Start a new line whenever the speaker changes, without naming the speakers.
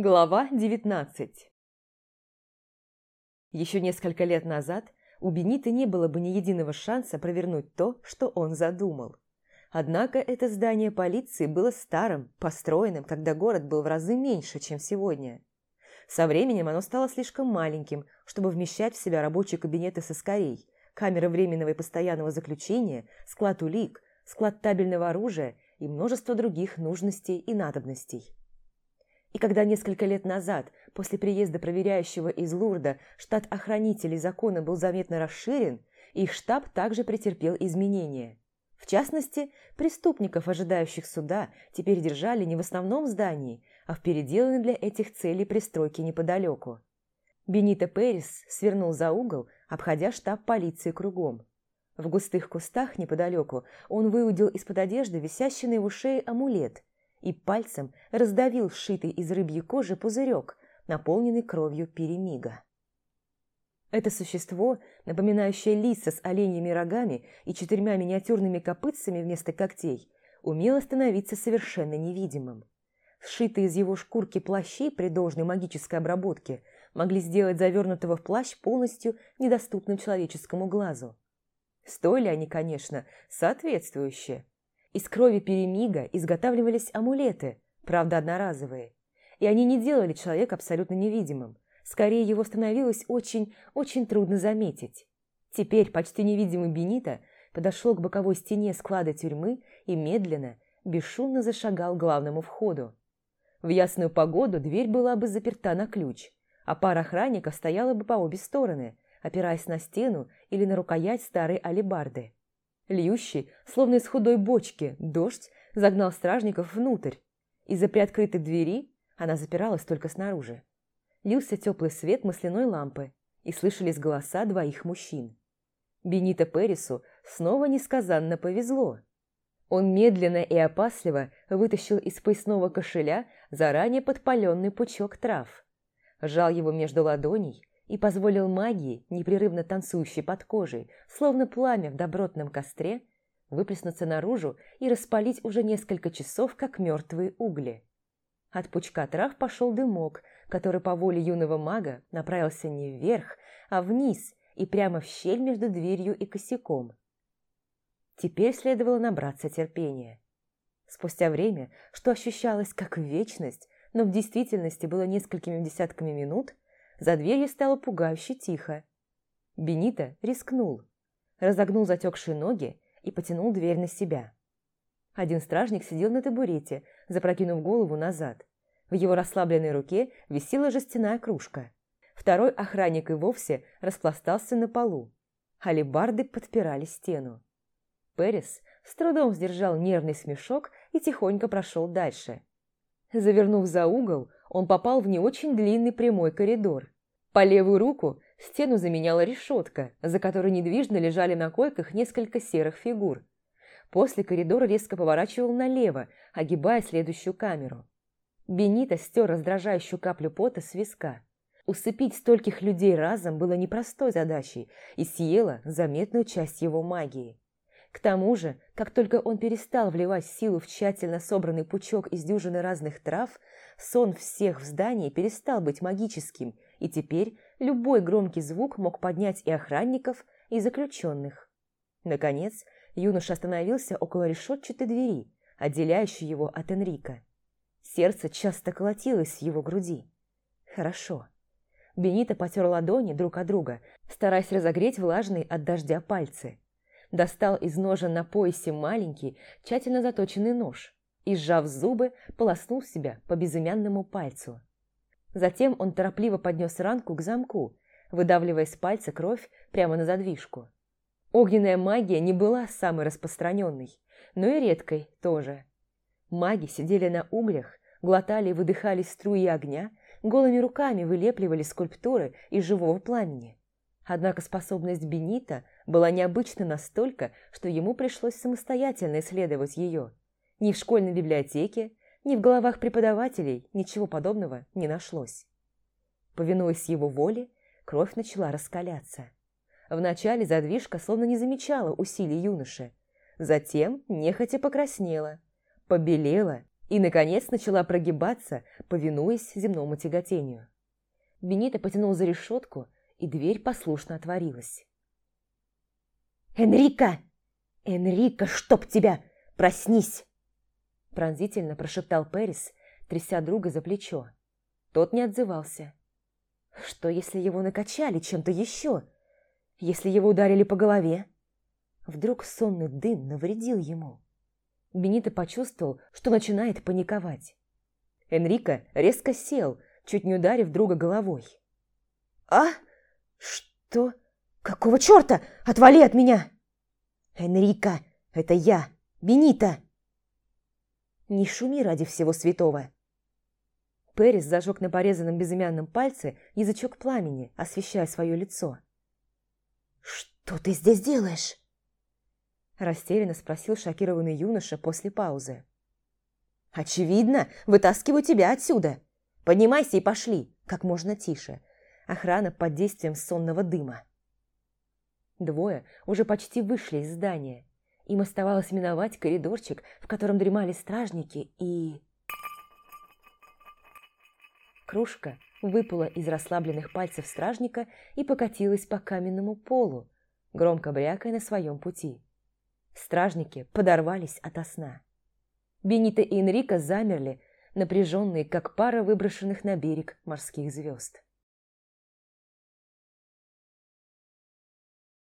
Глава 19 Еще несколько лет назад у Бениты не было бы ни единого шанса провернуть то, что он задумал. Однако это здание полиции было старым, построенным, когда город был в разы меньше, чем сегодня. Со временем оно стало слишком маленьким, чтобы вмещать в себя рабочие кабинеты соскорей, камеры временного и постоянного заключения, склад улик, склад табельного оружия и множество других нужностей и надобностей. И когда несколько лет назад, после приезда проверяющего из Лурда, штат охранителей закона был заметно расширен, их штаб также претерпел изменения. В частности, преступников, ожидающих суда, теперь держали не в основном здании, а в переделанной для этих целей пристройке неподалеку. Бенито Перес свернул за угол, обходя штаб полиции кругом. В густых кустах неподалеку он выудил из-под одежды висящий на его шее амулет и пальцем раздавил сшитый из рыбьей кожи пузырек, наполненный кровью перемига. Это существо, напоминающее лиса с оленьими рогами и четырьмя миниатюрными копытцами вместо когтей, умело становиться совершенно невидимым. Сшитые из его шкурки плащи при должной магической обработке могли сделать завернутого в плащ полностью недоступным человеческому глазу. Стоили они, конечно, соответствующие, из крови перемига изготавливались амулеты, правда одноразовые. И они не делали человека абсолютно невидимым. Скорее, его становилось очень-очень трудно заметить. Теперь почти невидимый Бенита подошел к боковой стене склада тюрьмы и медленно, бесшумно зашагал к главному входу. В ясную погоду дверь была бы заперта на ключ, а пара охранников стояла бы по обе стороны, опираясь на стену или на рукоять старой алебарды. Льющий, словно из худой бочки, дождь загнал стражников внутрь. Из-за приоткрытой двери она запиралась только снаружи. Лился теплый свет масляной лампы, и слышались голоса двоих мужчин. Бенито Пересу снова несказанно повезло. Он медленно и опасливо вытащил из поясного кошеля заранее подпаленный пучок трав. Жал его между ладоней и позволил магии, непрерывно танцующей под кожей, словно пламя в добротном костре, выплеснуться наружу и распалить уже несколько часов, как мертвые угли. От пучка трав пошел дымок, который по воле юного мага направился не вверх, а вниз и прямо в щель между дверью и косяком. Теперь следовало набраться терпения. Спустя время, что ощущалось как вечность, но в действительности было несколькими десятками минут, за дверью стало пугающе тихо. Бенита рискнул, разогнул затекшие ноги и потянул дверь на себя. Один стражник сидел на табурете, запрокинув голову назад. В его расслабленной руке висела жестяная кружка. Второй охранник и вовсе распластался на полу. Алибарды подпирали стену. Перес с трудом сдержал нервный смешок и тихонько прошел дальше. Завернув за угол, он попал в не очень длинный прямой коридор. По левую руку стену заменяла решетка, за которой недвижно лежали на койках несколько серых фигур. После коридор резко поворачивал налево, огибая следующую камеру. Бенита стер раздражающую каплю пота с виска. Усыпить стольких людей разом было непростой задачей и съело заметную часть его магии. К тому же, как только он перестал вливать силу в тщательно собранный пучок из дюжины разных трав, сон всех в здании перестал быть магическим, и теперь любой громкий звук мог поднять и охранников, и заключенных. Наконец, юноша остановился около решетчатой двери, отделяющей его от Энрика. Сердце часто колотилось в его груди. Хорошо. Бенито потер ладони друг от друга, стараясь разогреть влажные от дождя пальцы. Достал из ножа на поясе маленький, тщательно заточенный нож и, сжав зубы, полоснул себя по безымянному пальцу. Затем он торопливо поднес ранку к замку, выдавливая из пальца кровь прямо на задвижку. Огненная магия не была самой распространенной, но и редкой тоже. Маги сидели на углях, глотали и выдыхали струи огня, голыми руками вылепливали скульптуры из живого пламени. Однако способность Бенита была необычна настолько, что ему пришлось самостоятельно исследовать ее. Ни в школьной библиотеке, ни в головах преподавателей ничего подобного не нашлось. Повинуясь его воле, кровь начала раскаляться. Вначале задвижка словно не замечала усилий юноши, затем нехотя покраснела, побелела и, наконец, начала прогибаться, повинуясь земному тяготению. Бенита потянул за решетку, и дверь послушно отворилась. «Энрика! Энрика, чтоб тебя! Проснись!» Пронзительно прошептал Перис, тряся друга за плечо. Тот не отзывался. Что, если его накачали чем-то еще? Если его ударили по голове? Вдруг сонный дым навредил ему? Бенито почувствовал, что начинает паниковать. Энрико резко сел, чуть не ударив друга головой. «А? Что? Какого черта? Отвали от меня!» «Энрико, это я, Бенита!» «Не шуми ради всего святого!» Перес зажег на порезанном безымянном пальце язычок пламени, освещая свое лицо. «Что ты здесь делаешь?» Растерянно спросил шокированный юноша после паузы. «Очевидно, вытаскиваю тебя отсюда. Поднимайся и пошли, как можно тише. Охрана под действием сонного дыма». Двое уже почти вышли из здания. Им оставалось миновать коридорчик, в котором дремали стражники, и... Кружка выпала из расслабленных пальцев стражника и покатилась по каменному полу, громко брякая на своем пути. Стражники подорвались ото сна. Бенита и Энрико замерли, напряженные, как пара выброшенных на берег морских звезд.